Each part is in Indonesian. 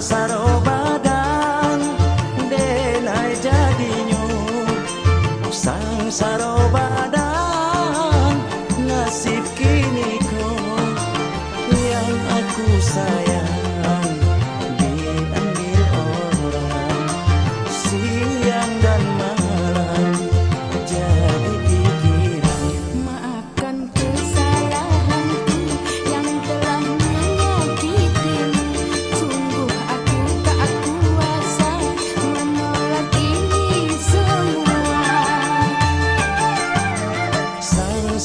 Sarobadan, denai jadinyo sang sarobadan nasib kini ku yang aku sayang.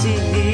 sim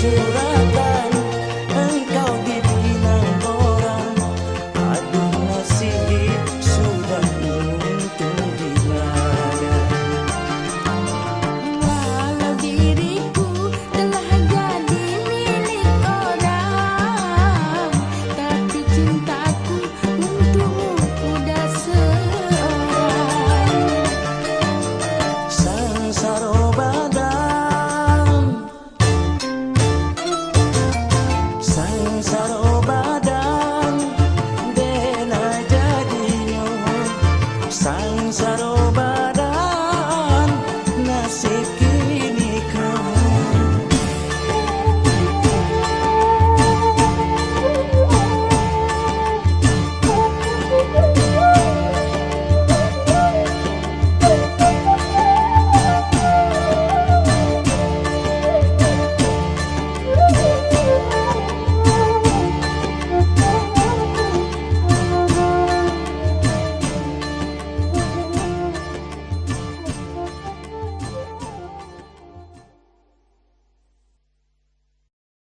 será. side.